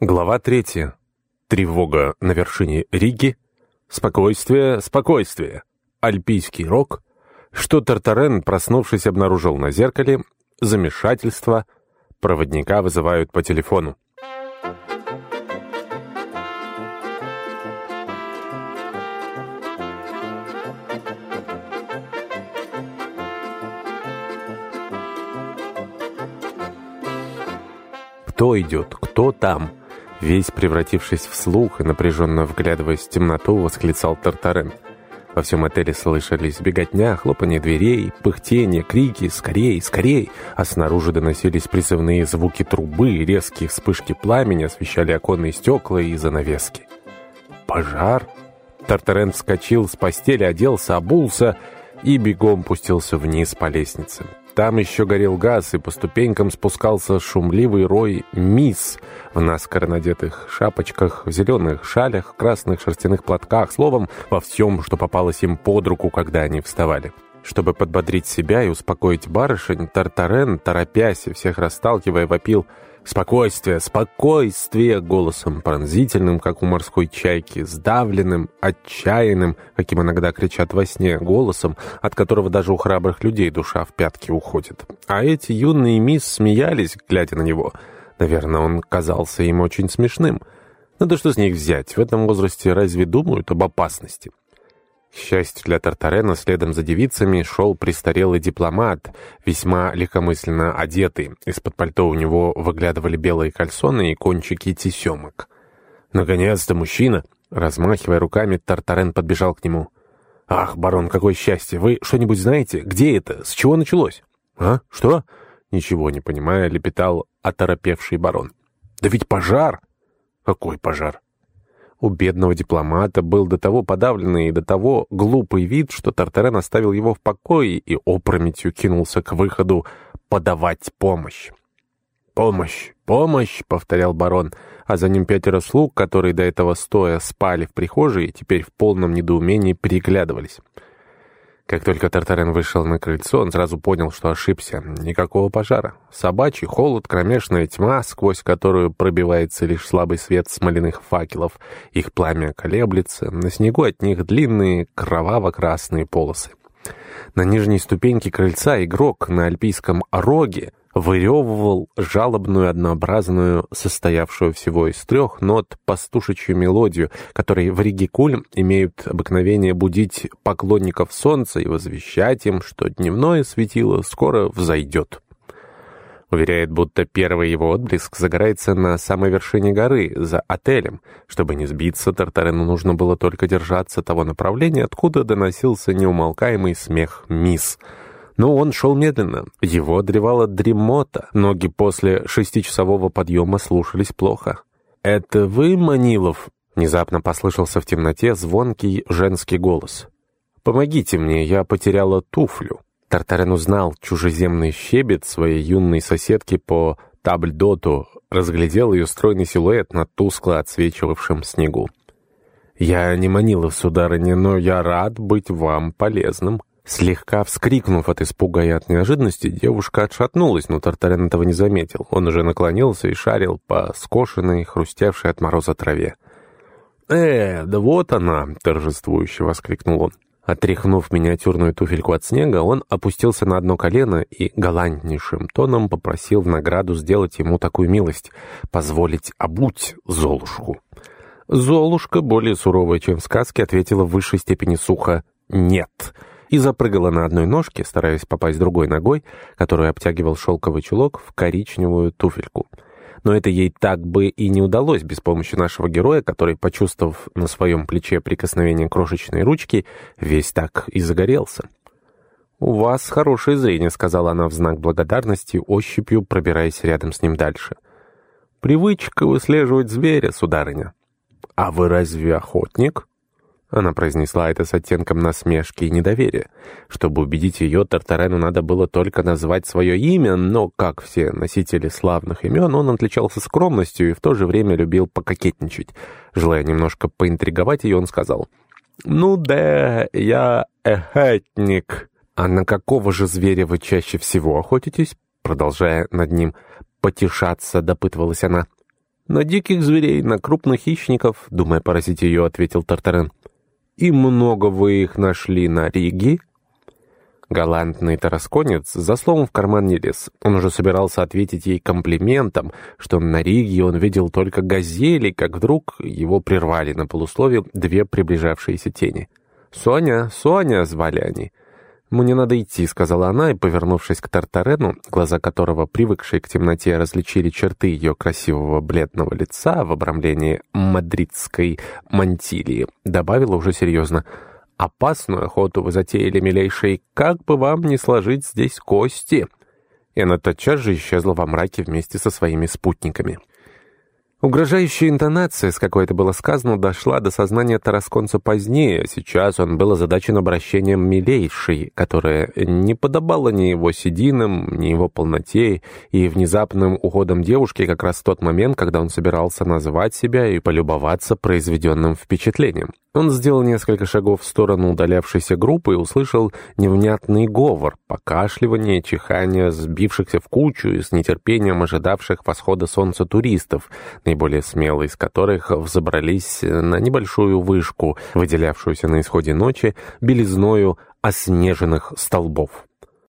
Глава третья. Тревога на вершине Риги. Спокойствие, спокойствие. Альпийский рок. Что Тартарен, проснувшись, обнаружил на зеркале. Замешательство. Проводника вызывают по телефону. Кто идет? Кто там? Весь превратившись в слух и напряженно вглядываясь в темноту, восклицал Тартарен. Во всем отеле слышались беготня, хлопанье дверей, пыхтение, крики «Скорей! Скорей!», а снаружи доносились призывные звуки трубы, резкие вспышки пламени освещали оконные стекла и занавески. «Пожар!» Тартарен вскочил с постели, оделся, обулся и бегом пустился вниз по лестнице. Там еще горел газ, и по ступенькам спускался шумливый рой мисс в наскоро надетых шапочках, в зеленых шалях, красных шерстяных платках, словом, во всем, что попалось им под руку, когда они вставали. Чтобы подбодрить себя и успокоить барышень, Тартарен, торопясь и всех расталкивая, вопил — «Спокойствие, спокойствие!» голосом пронзительным, как у морской чайки, сдавленным, отчаянным, каким иногда кричат во сне, голосом, от которого даже у храбрых людей душа в пятки уходит. А эти юные мисс смеялись, глядя на него. Наверное, он казался им очень смешным. Надо что с них взять? В этом возрасте разве думают об опасности? К счастью для Тартарена, следом за девицами шел престарелый дипломат, весьма легкомысленно одетый. Из-под пальто у него выглядывали белые кальсоны и кончики тесемок. «Наконец-то мужчина!» Размахивая руками, Тартарен подбежал к нему. «Ах, барон, какое счастье! Вы что-нибудь знаете? Где это? С чего началось?» «А? Что?» Ничего не понимая, лепетал оторопевший барон. «Да ведь пожар!» «Какой пожар?» У бедного дипломата был до того подавленный и до того глупый вид, что Тартарен оставил его в покое и опрометью кинулся к выходу подавать помощь. «Помощь! Помощь!» — повторял барон, а за ним пятеро слуг, которые до этого стоя спали в прихожей, теперь в полном недоумении переглядывались. Как только Тартарен вышел на крыльцо, он сразу понял, что ошибся. Никакого пожара. Собачий холод, кромешная тьма, сквозь которую пробивается лишь слабый свет смоляных факелов. Их пламя колеблется, на снегу от них длинные кроваво-красные полосы. На нижней ступеньке крыльца игрок на альпийском роге выревывал жалобную однообразную, состоявшую всего из трех нот, пастушечью мелодию, которой в Ригикуль имеют обыкновение будить поклонников солнца и возвещать им, что дневное светило скоро взойдет. Уверяет, будто первый его отблеск загорается на самой вершине горы, за отелем. Чтобы не сбиться, Тартарену нужно было только держаться того направления, откуда доносился неумолкаемый смех мисс — но он шел медленно. Его древала дремота. Ноги после шестичасового подъема слушались плохо. «Это вы, Манилов?» Внезапно послышался в темноте звонкий женский голос. «Помогите мне, я потеряла туфлю». Тартарен узнал чужеземный щебет своей юной соседки по табльдоту, разглядел ее стройный силуэт на тускло отсвечивавшем снегу. «Я не Манилов, сударыня, но я рад быть вам полезным». Слегка вскрикнув от испуга и от неожиданности, девушка отшатнулась, но Тартарен этого не заметил. Он уже наклонился и шарил по скошенной, хрустевшей от мороза траве. «Э, да вот она!» — торжествующе воскликнул он. Отряхнув миниатюрную туфельку от снега, он опустился на одно колено и галантнейшим тоном попросил в награду сделать ему такую милость — позволить обуть Золушку. Золушка, более суровая, чем в сказке, ответила в высшей степени сухо «нет» и запрыгала на одной ножке, стараясь попасть другой ногой, которую обтягивал шелковый чулок, в коричневую туфельку. Но это ей так бы и не удалось без помощи нашего героя, который, почувствовав на своем плече прикосновение крошечной ручки, весь так и загорелся. «У вас хорошее зрение», — сказала она в знак благодарности, ощупью пробираясь рядом с ним дальше. «Привычка выслеживать зверя, сударыня». «А вы разве охотник?» Она произнесла это с оттенком насмешки и недоверия. Чтобы убедить ее, Тартарену надо было только назвать свое имя, но, как все носители славных имен, он отличался скромностью и в то же время любил пококетничать. Желая немножко поинтриговать ее, он сказал, «Ну да, я эхетник». «А на какого же зверя вы чаще всего охотитесь?» Продолжая над ним потешаться, допытывалась она. «На диких зверей, на крупных хищников», — думая поразить ее, ответил Тартарен. «И много вы их нашли на Риге?» Галантный тарасконец за словом в карман не лез. Он уже собирался ответить ей комплиментом, что на Риге он видел только газели, как вдруг его прервали на полуслове две приближавшиеся тени. «Соня, Соня!» — звали они. «Мне надо идти», — сказала она, и, повернувшись к Тартарену, глаза которого, привыкшие к темноте, различили черты ее красивого бледного лица в обрамлении мадридской мантилии, добавила уже серьезно — Опасную охоту вы затеяли, милейший, как бы вам не сложить здесь кости!» И она тотчас же исчезла во мраке вместе со своими спутниками. Угрожающая интонация, с какой это было сказано, дошла до сознания Тарасконца позднее. Сейчас он был озадачен обращением милейшей, которое не подобало ни его сединам, ни его полноте, и внезапным уходом девушки как раз в тот момент, когда он собирался назвать себя и полюбоваться произведенным впечатлением. Он сделал несколько шагов в сторону удалявшейся группы и услышал невнятный говор, покашливание, чихание сбившихся в кучу и с нетерпением ожидавших восхода солнца туристов, наиболее смелые из которых взобрались на небольшую вышку, выделявшуюся на исходе ночи белизною оснеженных столбов.